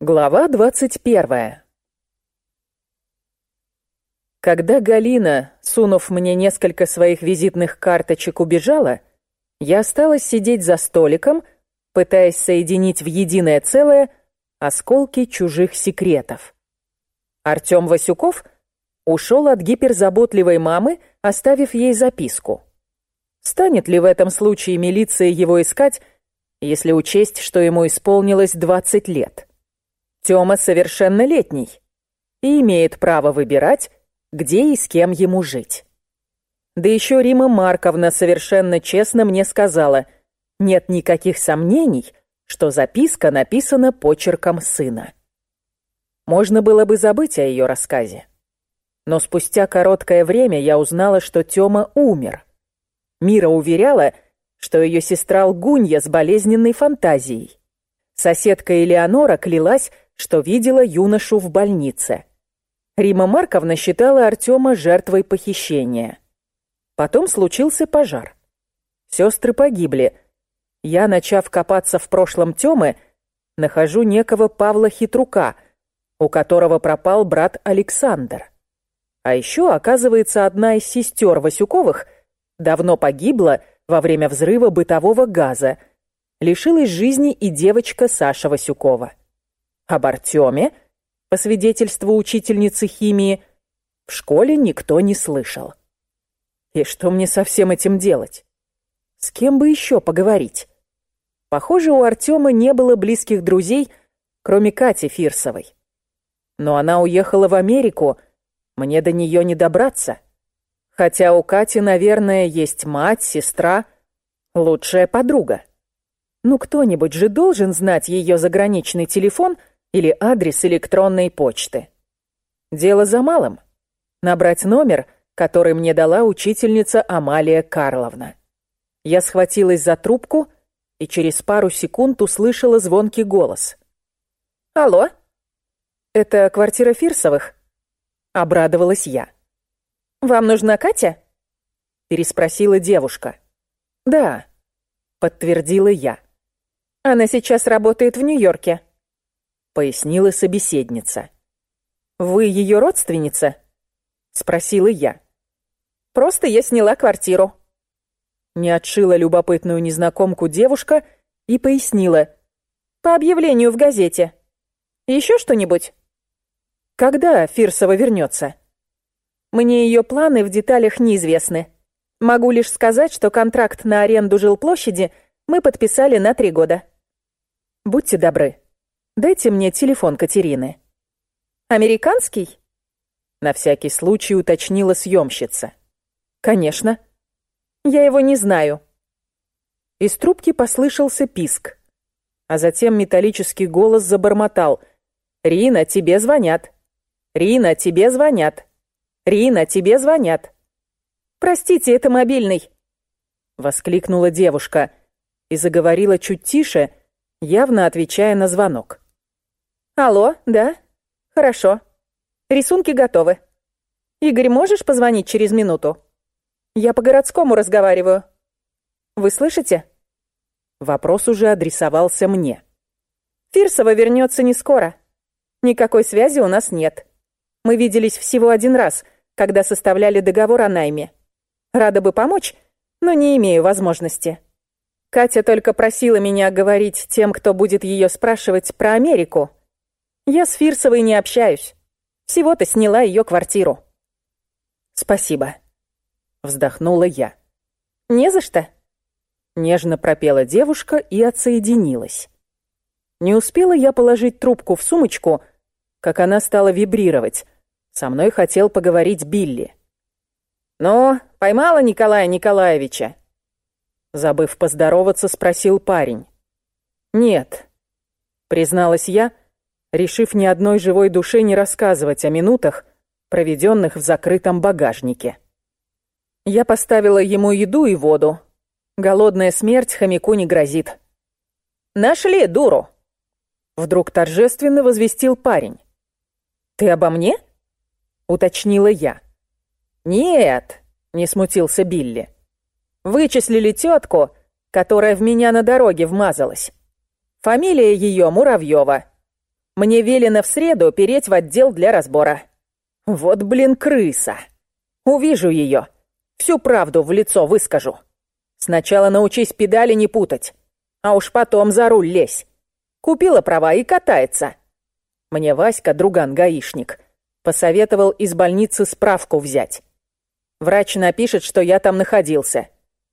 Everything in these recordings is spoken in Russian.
Глава двадцать первая. Когда Галина, сунув мне несколько своих визитных карточек, убежала, я осталась сидеть за столиком, пытаясь соединить в единое целое осколки чужих секретов. Артём Васюков ушел от гиперзаботливой мамы, оставив ей записку. Станет ли в этом случае милиция его искать, если учесть, что ему исполнилось 20 лет? Тёма совершеннолетний и имеет право выбирать, где и с кем ему жить. Да еще Рима Марковна совершенно честно мне сказала, нет никаких сомнений, что записка написана почерком сына. Можно было бы забыть о ее рассказе. Но спустя короткое время я узнала, что Тёма умер. Мира уверяла, что ее сестра лгунья с болезненной фантазией. Соседка Элеонора клялась, что видела юношу в больнице. Рима Марковна считала Артема жертвой похищения. Потом случился пожар. Сестры погибли. Я, начав копаться в прошлом Тёмы, нахожу некого Павла Хитрука, у которого пропал брат Александр. А еще, оказывается, одна из сестер Васюковых давно погибла во время взрыва бытового газа. Лишилась жизни и девочка Саша Васюкова. Об Артеме, по свидетельству учительницы химии, в школе никто не слышал. И что мне со всем этим делать? С кем бы еще поговорить? Похоже, у Артема не было близких друзей, кроме Кати Фирсовой. Но она уехала в Америку, мне до нее не добраться. Хотя у Кати, наверное, есть мать, сестра, лучшая подруга. Ну, кто-нибудь же должен знать ее заграничный телефон — или адрес электронной почты. Дело за малым. Набрать номер, который мне дала учительница Амалия Карловна. Я схватилась за трубку и через пару секунд услышала звонкий голос. «Алло? Это квартира Фирсовых?» Обрадовалась я. «Вам нужна Катя?» Переспросила девушка. «Да», подтвердила я. «Она сейчас работает в Нью-Йорке», пояснила собеседница. «Вы ее родственница?» — спросила я. «Просто я сняла квартиру». Не отшила любопытную незнакомку девушка и пояснила. «По объявлению в газете. Еще что-нибудь?» «Когда Фирсова вернется?» «Мне ее планы в деталях неизвестны. Могу лишь сказать, что контракт на аренду жилплощади мы подписали на три года». «Будьте добры, Дайте мне телефон Катерины». «Американский?» На всякий случай уточнила съемщица. «Конечно. Я его не знаю». Из трубки послышался писк, а затем металлический голос забормотал. «Рина, тебе звонят! Рина, тебе звонят! Рина, тебе звонят!» «Простите, это мобильный!» Воскликнула девушка и заговорила чуть тише, явно отвечая на звонок. Алло, да? Хорошо. Рисунки готовы. Игорь, можешь позвонить через минуту? Я по городскому разговариваю. Вы слышите? Вопрос уже адресовался мне. Фирсова вернется не скоро. Никакой связи у нас нет. Мы виделись всего один раз, когда составляли договор о найме. Рада бы помочь, но не имею возможности. Катя только просила меня говорить тем, кто будет ее спрашивать про Америку, я с Фирсовой не общаюсь. Всего-то сняла ее квартиру. Спасибо. Вздохнула я. Не за что. Нежно пропела девушка и отсоединилась. Не успела я положить трубку в сумочку, как она стала вибрировать. Со мной хотел поговорить Билли. «Ну, поймала Николая Николаевича?» Забыв поздороваться, спросил парень. «Нет», — призналась я, — решив ни одной живой душе не рассказывать о минутах, проведенных в закрытом багажнике. Я поставила ему еду и воду. Голодная смерть хомяку не грозит. «Нашли дуру!» Вдруг торжественно возвестил парень. «Ты обо мне?» — уточнила я. «Нет», — не смутился Билли. «Вычислили тетку, которая в меня на дороге вмазалась. Фамилия ее Муравьева. Мне велено в среду переть в отдел для разбора. Вот, блин, крыса. Увижу ее. Всю правду в лицо выскажу. Сначала научись педали не путать, а уж потом за руль лезь. Купила права и катается. Мне Васька, друган-гаишник, посоветовал из больницы справку взять. Врач напишет, что я там находился.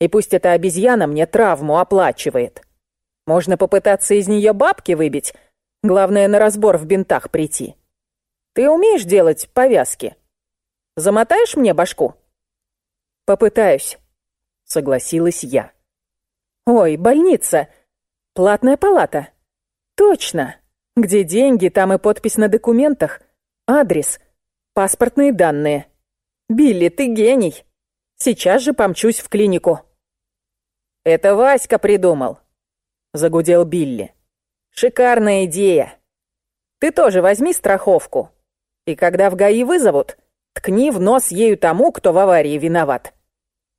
И пусть эта обезьяна мне травму оплачивает. Можно попытаться из нее бабки выбить. Главное, на разбор в бинтах прийти. Ты умеешь делать повязки? Замотаешь мне башку? Попытаюсь, согласилась я. Ой, больница. Платная палата. Точно. Где деньги, там и подпись на документах. Адрес. Паспортные данные. Билли, ты гений. Сейчас же помчусь в клинику. Это Васька придумал, загудел Билли. Шикарная идея. Ты тоже возьми страховку. И когда в ГАИ вызовут, ткни в нос ею тому, кто в аварии виноват.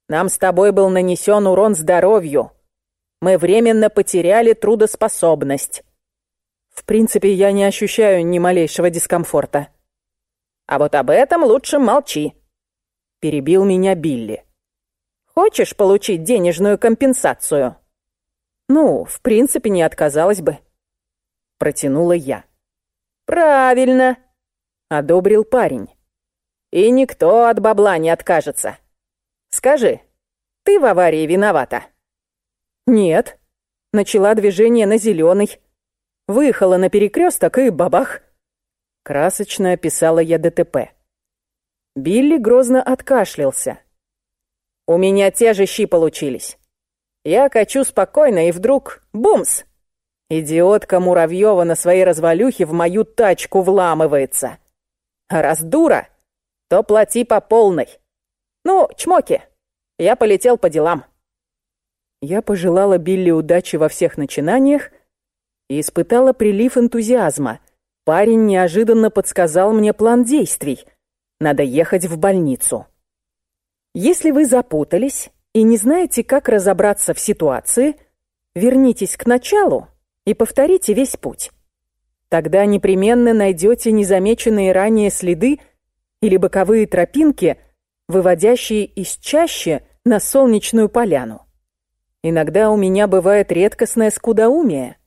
Нам с тобой был нанесен урон здоровью. Мы временно потеряли трудоспособность. В принципе, я не ощущаю ни малейшего дискомфорта. А вот об этом лучше молчи. Перебил меня Билли. Хочешь получить денежную компенсацию? Ну, в принципе, не отказалась бы. Протянула я. Правильно, одобрил парень. И никто от бабла не откажется. Скажи, ты в аварии виновата? Нет. Начала движение на зеленый. Выехала на перекресток и бабах. Красочно описала я ДТП. Билли грозно откашлялся. У меня те же щи получились. Я качу спокойно, и вдруг — бумс! Идиотка Муравьева на своей развалюхе в мою тачку вламывается. А раз дура, то плати по полной. Ну, чмоки, я полетел по делам. Я пожелала Билли удачи во всех начинаниях и испытала прилив энтузиазма. Парень неожиданно подсказал мне план действий. Надо ехать в больницу. Если вы запутались и не знаете, как разобраться в ситуации, вернитесь к началу и повторите весь путь. Тогда непременно найдете незамеченные ранее следы или боковые тропинки, выводящие из чащи на солнечную поляну. Иногда у меня бывает редкостное скудоумие.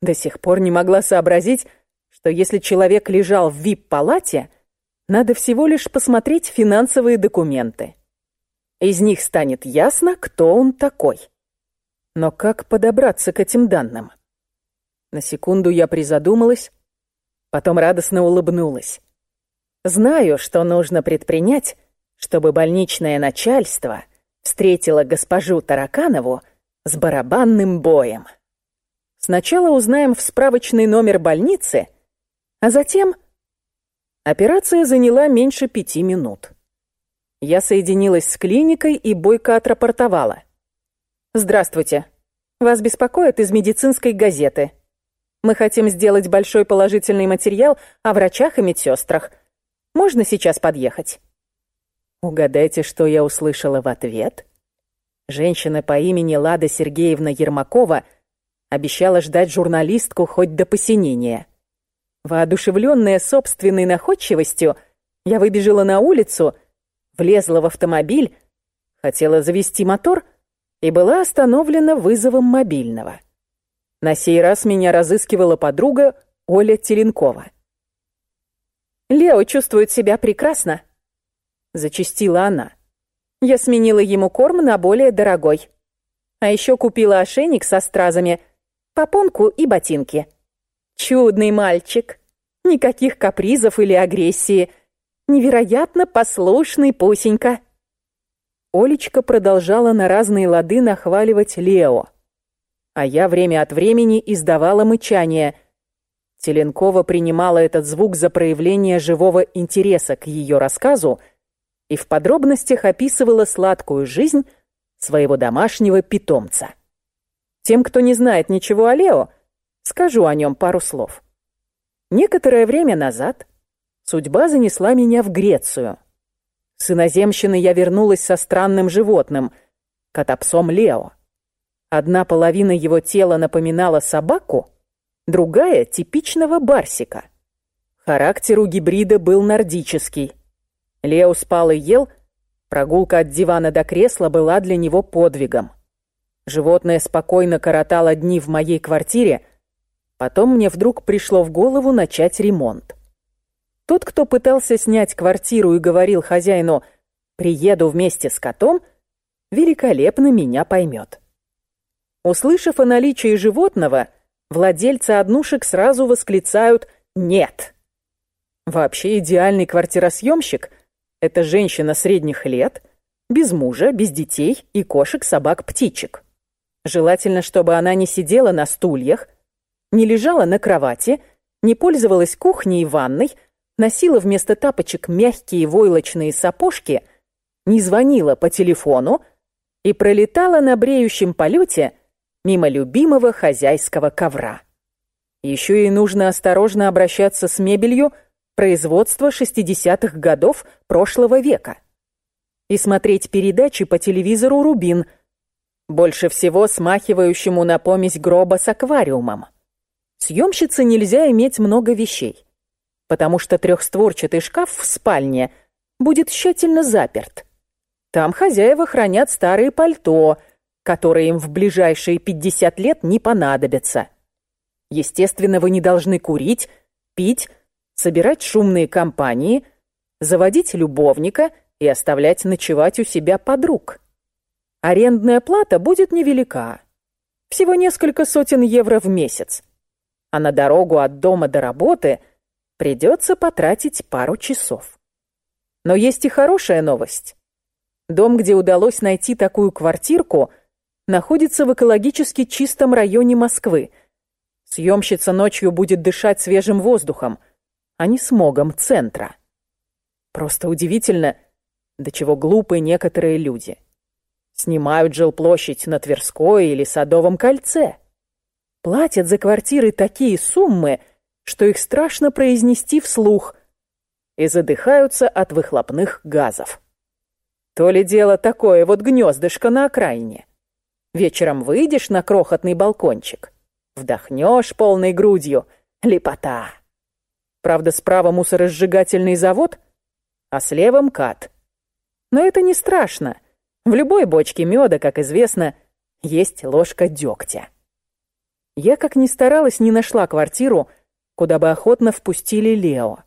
До сих пор не могла сообразить, что если человек лежал в вип-палате, надо всего лишь посмотреть финансовые документы. Из них станет ясно, кто он такой. Но как подобраться к этим данным? На секунду я призадумалась, потом радостно улыбнулась. Знаю, что нужно предпринять, чтобы больничное начальство встретило госпожу Тараканову с барабанным боем. Сначала узнаем в справочный номер больницы, а затем... Операция заняла меньше пяти минут. Я соединилась с клиникой и бойко отрапортовала. «Здравствуйте. Вас беспокоит из медицинской газеты. Мы хотим сделать большой положительный материал о врачах и медсестрах. Можно сейчас подъехать?» Угадайте, что я услышала в ответ? Женщина по имени Лада Сергеевна Ермакова обещала ждать журналистку хоть до посинения. Воодушевленная собственной находчивостью, я выбежала на улицу, влезла в автомобиль, хотела завести мотор и была остановлена вызовом мобильного. На сей раз меня разыскивала подруга Оля Теленкова. «Лео чувствует себя прекрасно», — зачастила она. «Я сменила ему корм на более дорогой. А еще купила ошейник со стразами, попонку и ботинки. Чудный мальчик. Никаких капризов или агрессии. Невероятно послушный пусенька». Олечка продолжала на разные лады нахваливать Лео а я время от времени издавала мычание. Теленкова принимала этот звук за проявление живого интереса к ее рассказу и в подробностях описывала сладкую жизнь своего домашнего питомца. Тем, кто не знает ничего о Лео, скажу о нем пару слов. Некоторое время назад судьба занесла меня в Грецию. С иноземщины я вернулась со странным животным, котопсом Лео. Одна половина его тела напоминала собаку, другая — типичного барсика. Характер у гибрида был нордический. Лео спал и ел, прогулка от дивана до кресла была для него подвигом. Животное спокойно коротало дни в моей квартире, потом мне вдруг пришло в голову начать ремонт. Тот, кто пытался снять квартиру и говорил хозяину «приеду вместе с котом», великолепно меня поймет. Услышав о наличии животного, владельцы однушек сразу восклицают «нет». Вообще идеальный квартиросъемщик — это женщина средних лет, без мужа, без детей и кошек, собак, птичек. Желательно, чтобы она не сидела на стульях, не лежала на кровати, не пользовалась кухней и ванной, носила вместо тапочек мягкие войлочные сапожки, не звонила по телефону и пролетала на бреющем полете мимо любимого хозяйского ковра. Еще и нужно осторожно обращаться с мебелью производства 60-х годов прошлого века и смотреть передачи по телевизору «Рубин», больше всего смахивающему на помесь гроба с аквариумом. Съемщице нельзя иметь много вещей, потому что трехстворчатый шкаф в спальне будет тщательно заперт. Там хозяева хранят старые пальто, которые им в ближайшие 50 лет не понадобятся. Естественно, вы не должны курить, пить, собирать шумные компании, заводить любовника и оставлять ночевать у себя подруг. Арендная плата будет невелика. Всего несколько сотен евро в месяц. А на дорогу от дома до работы придется потратить пару часов. Но есть и хорошая новость. Дом, где удалось найти такую квартирку, находится в экологически чистом районе Москвы. Съемщица ночью будет дышать свежим воздухом, а не смогом центра. Просто удивительно, до чего глупы некоторые люди. Снимают жилплощадь на Тверской или Садовом кольце. Платят за квартиры такие суммы, что их страшно произнести вслух, и задыхаются от выхлопных газов. То ли дело такое вот гнездышко на окраине. Вечером выйдешь на крохотный балкончик, вдохнешь полной грудью, лепота. Правда, справа мусоросжигательный завод, а слева МКАД. Но это не страшно — в любой бочке меда, как известно, есть ложка дегтя. Я, как ни старалась, не нашла квартиру, куда бы охотно впустили Лео.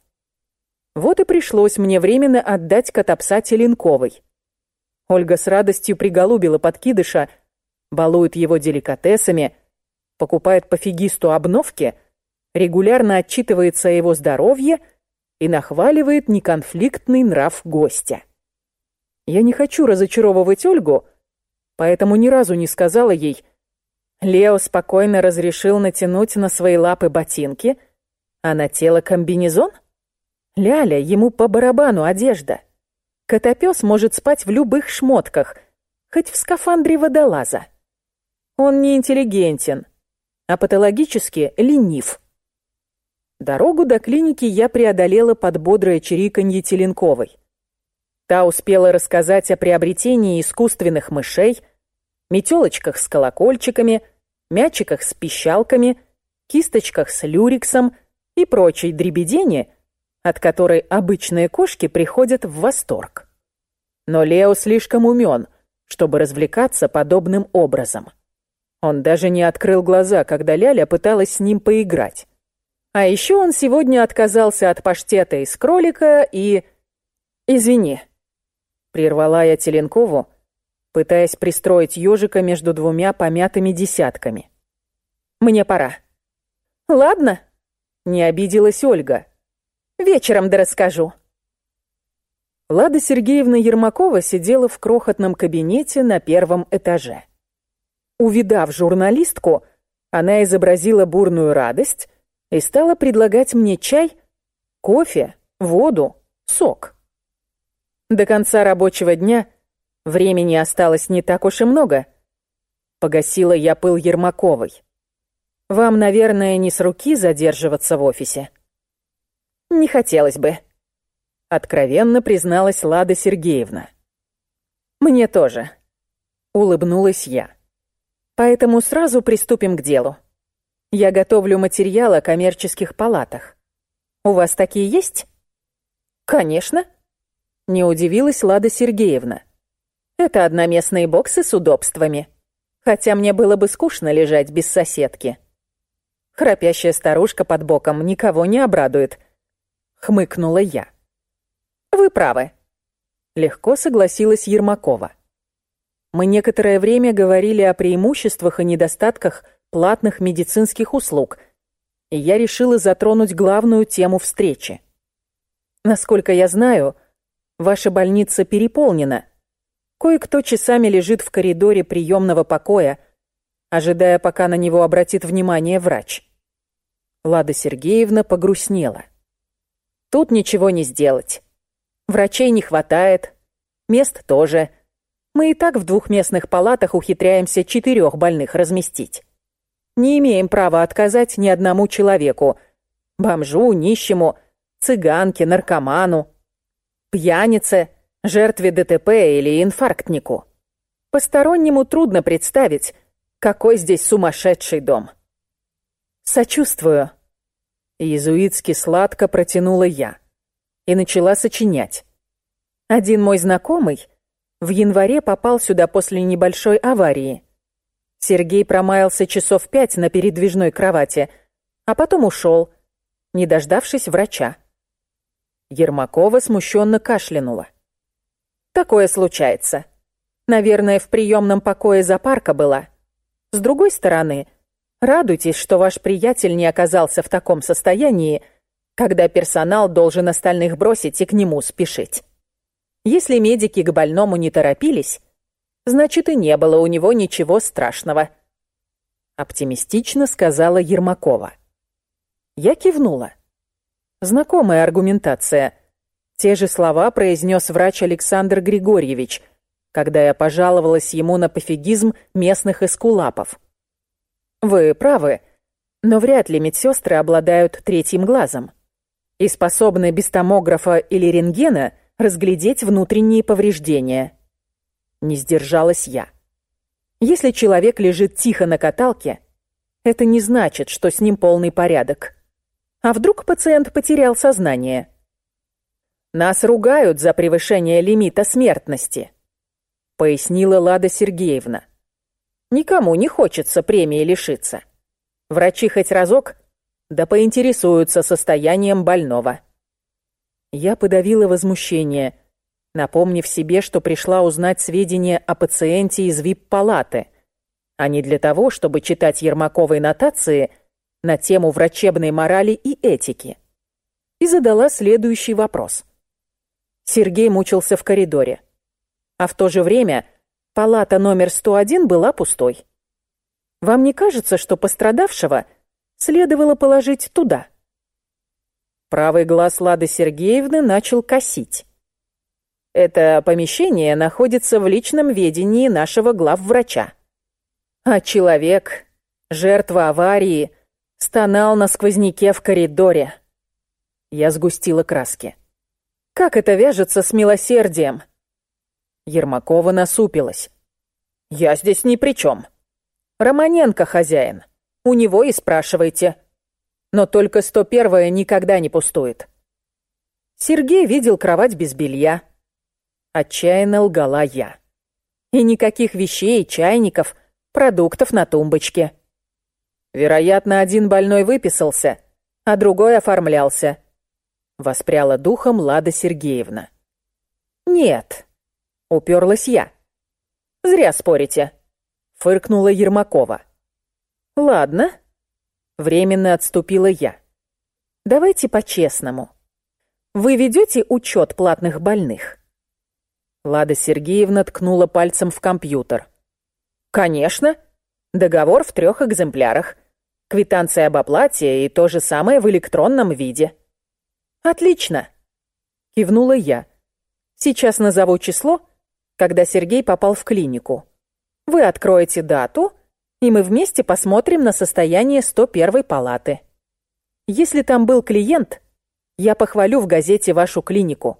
Вот и пришлось мне временно отдать котопса Теленковой. Ольга с радостью приголубила подкидыша, балует его деликатесами, покупает пофигисту обновки, регулярно отчитывается о его здоровье и нахваливает неконфликтный нрав гостя. Я не хочу разочаровывать Ольгу, поэтому ни разу не сказала ей. Лео спокойно разрешил натянуть на свои лапы ботинки, а на тело комбинезон? Ляля, ему по барабану одежда. Котопес может спать в любых шмотках, хоть в скафандре водолаза. Он не интеллигентен, а патологически ленив. Дорогу до клиники я преодолела под бодрое чириканье Теленковой. Та успела рассказать о приобретении искусственных мышей, метелочках с колокольчиками, мячиках с пищалками, кисточках с люриксом и прочей дребедени, от которой обычные кошки приходят в восторг. Но Лео слишком умен, чтобы развлекаться подобным образом. Он даже не открыл глаза, когда Ляля пыталась с ним поиграть. А еще он сегодня отказался от паштета из кролика и... Извини, Прервала я Теленкову, пытаясь пристроить ежика между двумя помятыми десятками. «Мне пора». «Ладно», — не обиделась Ольга. «Вечером да расскажу». Лада Сергеевна Ермакова сидела в крохотном кабинете на первом этаже. Увидав журналистку, она изобразила бурную радость и стала предлагать мне чай, кофе, воду, сок. До конца рабочего дня времени осталось не так уж и много. Погасила я пыл Ермаковой. Вам, наверное, не с руки задерживаться в офисе. Не хотелось бы. Откровенно призналась Лада Сергеевна. Мне тоже. Улыбнулась я. Поэтому сразу приступим к делу. Я готовлю материал о коммерческих палатах. У вас такие есть? Конечно. Не удивилась Лада Сергеевна. Это одноместные боксы с удобствами. Хотя мне было бы скучно лежать без соседки. Храпящая старушка под боком никого не обрадует. Хмыкнула я. Вы правы. Легко согласилась Ермакова. Мы некоторое время говорили о преимуществах и недостатках платных медицинских услуг, и я решила затронуть главную тему встречи. Насколько я знаю, ваша больница переполнена. Кое-кто часами лежит в коридоре приемного покоя, ожидая, пока на него обратит внимание врач. Лада Сергеевна погрустнела. Тут ничего не сделать. Врачей не хватает, мест тоже. Мы и так в двухместных палатах ухитряемся четырех больных разместить. Не имеем права отказать ни одному человеку. Бомжу, нищему, цыганке, наркоману, пьянице, жертве ДТП или инфарктнику. Постороннему трудно представить, какой здесь сумасшедший дом. Сочувствую. Иезуитски сладко протянула я и начала сочинять. Один мой знакомый в январе попал сюда после небольшой аварии. Сергей промаялся часов пять на передвижной кровати, а потом ушел, не дождавшись врача. Ермакова смущенно кашлянула. Такое случается. Наверное, в приемном покое зоопарка была. С другой стороны, радуйтесь, что ваш приятель не оказался в таком состоянии, когда персонал должен остальных бросить и к нему спешить. Если медики к больному не торопились, значит и не было у него ничего страшного. Оптимистично сказала Ермакова. Я кивнула. Знакомая аргументация. Те же слова произнес врач Александр Григорьевич, когда я пожаловалась ему на пофигизм местных эскулапов. Вы правы, но вряд ли медсестры обладают третьим глазом и способны без томографа или рентгена разглядеть внутренние повреждения. Не сдержалась я. Если человек лежит тихо на каталке, это не значит, что с ним полный порядок. А вдруг пациент потерял сознание? Нас ругают за превышение лимита смертности, пояснила Лада Сергеевна. Никому не хочется премии лишиться. Врачи хоть разок да поинтересуются состоянием больного. Я подавила возмущение, напомнив себе, что пришла узнать сведения о пациенте из вип-палаты, а не для того, чтобы читать Ермаковой нотации на тему врачебной морали и этики. И задала следующий вопрос. Сергей мучился в коридоре, а в то же время палата номер 101 была пустой. Вам не кажется, что пострадавшего – следовало положить туда. Правый глаз Лады Сергеевны начал косить. Это помещение находится в личном ведении нашего главврача. А человек, жертва аварии, стонал на сквозняке в коридоре. Я сгустила краски. Как это вяжется с милосердием? Ермакова насупилась. Я здесь ни при чем. Романенко хозяин. У него и спрашивайте. Но только 101-я никогда не пустует. Сергей видел кровать без белья. Отчаянно лгала я. И никаких вещей, чайников, продуктов на тумбочке. Вероятно, один больной выписался, а другой оформлялся. Воспряла духом Лада Сергеевна. «Нет», — уперлась я. «Зря спорите», — фыркнула Ермакова. «Ладно», — временно отступила я. «Давайте по-честному. Вы ведете учет платных больных?» Лада Сергеевна ткнула пальцем в компьютер. «Конечно. Договор в трех экземплярах. Квитанция об оплате и то же самое в электронном виде». «Отлично!» — кивнула я. «Сейчас назову число, когда Сергей попал в клинику. Вы откроете дату и мы вместе посмотрим на состояние 101 палаты. Если там был клиент, я похвалю в газете вашу клинику.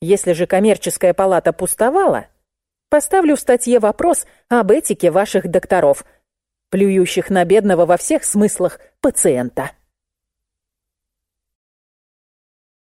Если же коммерческая палата пустовала, поставлю в статье вопрос об этике ваших докторов. плюющих на бедного во всех смыслах пациента.